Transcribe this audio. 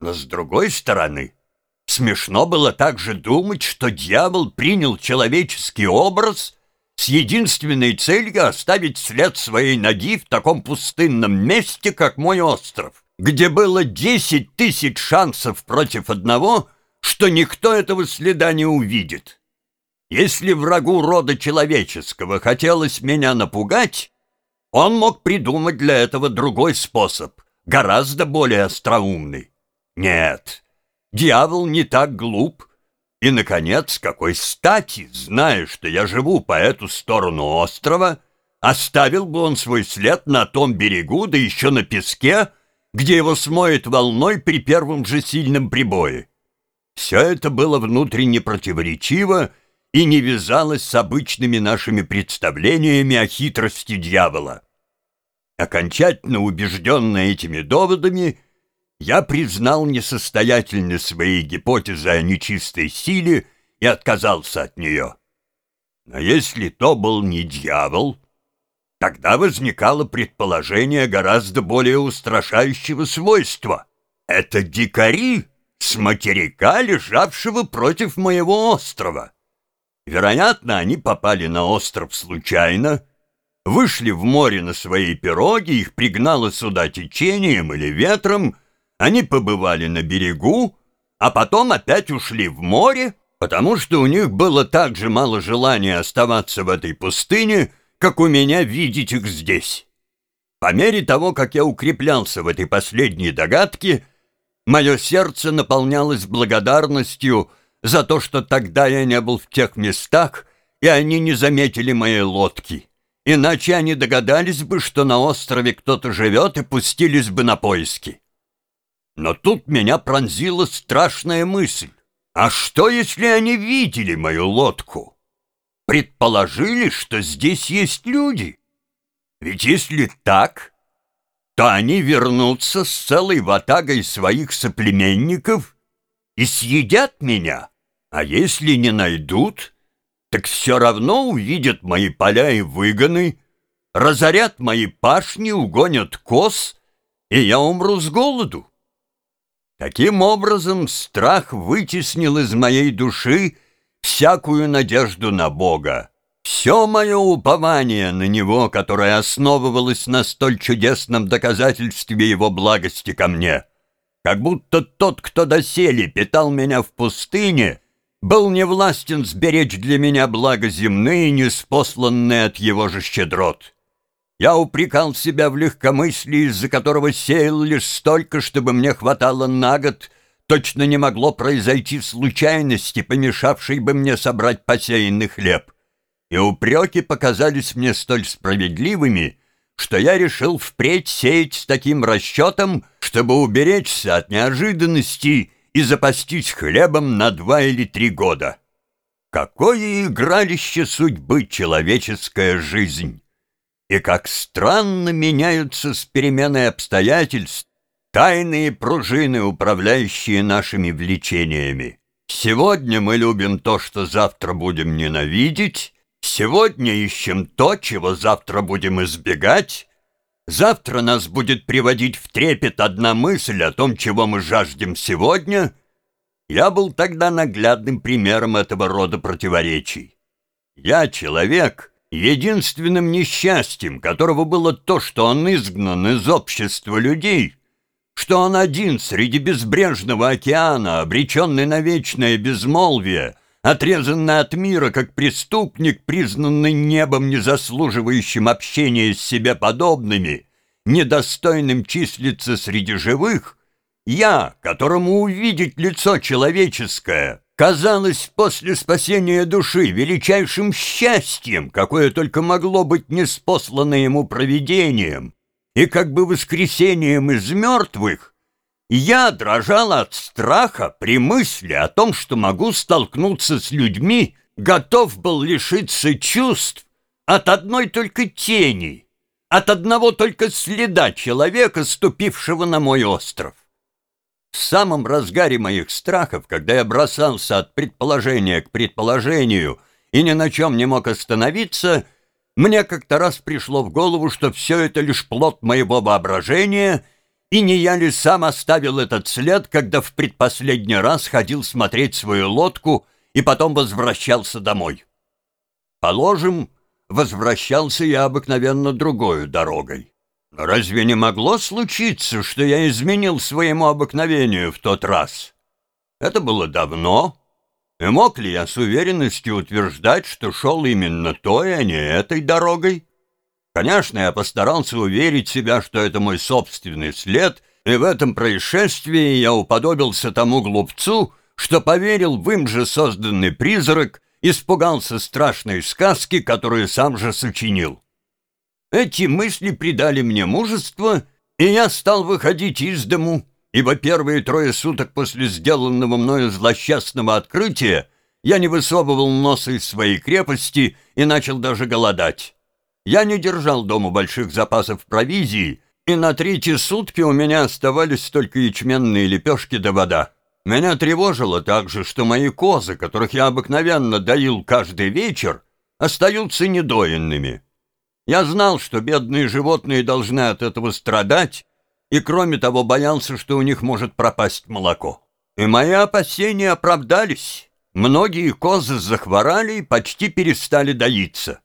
Но с другой стороны, смешно было также думать, что дьявол принял человеческий образ с единственной целью оставить след своей ноги в таком пустынном месте, как мой остров, где было десять тысяч шансов против одного, что никто этого следа не увидит. Если врагу рода человеческого хотелось меня напугать, он мог придумать для этого другой способ, гораздо более остроумный. Нет, дьявол не так глуп. И, наконец, какой стати, зная, что я живу по эту сторону острова, оставил бы он свой след на том берегу, да еще на песке, где его смоет волной при первом же сильном прибое. Все это было внутренне противоречиво и не вязалось с обычными нашими представлениями о хитрости дьявола. Окончательно убежденный этими доводами, я признал несостоятельность своей гипотезы о нечистой силе и отказался от нее. Но если то был не дьявол, тогда возникало предположение гораздо более устрашающего свойства. Это дикари с материка, лежавшего против моего острова. Вероятно, они попали на остров случайно, вышли в море на своей пироге, их пригнало сюда течением или ветром, они побывали на берегу, а потом опять ушли в море, потому что у них было так же мало желания оставаться в этой пустыне, как у меня видеть их здесь. По мере того, как я укреплялся в этой последней догадке, мое сердце наполнялось благодарностью за то, что тогда я не был в тех местах, и они не заметили моей лодки. Иначе они догадались бы, что на острове кто-то живет, и пустились бы на поиски. Но тут меня пронзила страшная мысль. А что, если они видели мою лодку? Предположили, что здесь есть люди? Ведь если так, то они вернутся с целой ватагой своих соплеменников и съедят меня. А если не найдут, так все равно увидят мои поля и выгоны, разорят мои пашни, угонят коз, и я умру с голоду. Таким образом, страх вытеснил из моей души всякую надежду на Бога. Все мое упование на Него, которое основывалось на столь чудесном доказательстве Его благости ко мне. Как будто тот, кто доселе питал меня в пустыне, был не властен сберечь для меня благо земные, неспосланные от его же щедрот. Я упрекал себя в легкомыслии, из-за которого сеял лишь столько, чтобы мне хватало на год, точно не могло произойти случайности, помешавшей бы мне собрать посеянный хлеб. И упреки показались мне столь справедливыми, что я решил впредь сеять с таким расчетом, чтобы уберечься от неожиданностей и запастись хлебом на два или три года. Какое игралище судьбы человеческая жизнь! И как странно меняются с переменой обстоятельств тайные пружины, управляющие нашими влечениями. Сегодня мы любим то, что завтра будем ненавидеть, сегодня ищем то, чего завтра будем избегать, Завтра нас будет приводить в трепет одна мысль о том, чего мы жаждем сегодня. Я был тогда наглядным примером этого рода противоречий. Я человек, единственным несчастьем, которого было то, что он изгнан из общества людей, что он один среди безбрежного океана, обреченный на вечное безмолвие, отрезанный от мира, как преступник, признанный небом, не заслуживающим общения с себе подобными, недостойным числиться среди живых, я, которому увидеть лицо человеческое, казалось после спасения души величайшим счастьем, какое только могло быть неспослано ему провидением, и как бы воскресением из мертвых, я дрожал от страха при мысли о том, что могу столкнуться с людьми, готов был лишиться чувств от одной только тени, от одного только следа человека, ступившего на мой остров. В самом разгаре моих страхов, когда я бросался от предположения к предположению и ни на чем не мог остановиться, мне как-то раз пришло в голову, что все это лишь плод моего воображения — И не я ли сам оставил этот след, когда в предпоследний раз ходил смотреть свою лодку и потом возвращался домой? Положим, возвращался я обыкновенно другой дорогой. Разве не могло случиться, что я изменил своему обыкновению в тот раз? Это было давно, и мог ли я с уверенностью утверждать, что шел именно той, а не этой дорогой? Конечно, я постарался уверить себя, что это мой собственный след, и в этом происшествии я уподобился тому глупцу, что поверил в им же созданный призрак, испугался страшной сказки, которую сам же сочинил. Эти мысли придали мне мужество, и я стал выходить из дому, ибо первые трое суток после сделанного мною злосчастного открытия я не высовывал носа из своей крепости и начал даже голодать. Я не держал дома больших запасов провизии, и на третьи сутки у меня оставались только ячменные лепешки да вода. Меня тревожило также, что мои козы, которых я обыкновенно доил каждый вечер, остаются недоенными. Я знал, что бедные животные должны от этого страдать, и кроме того боялся, что у них может пропасть молоко. И мои опасения оправдались. Многие козы захворали и почти перестали доиться.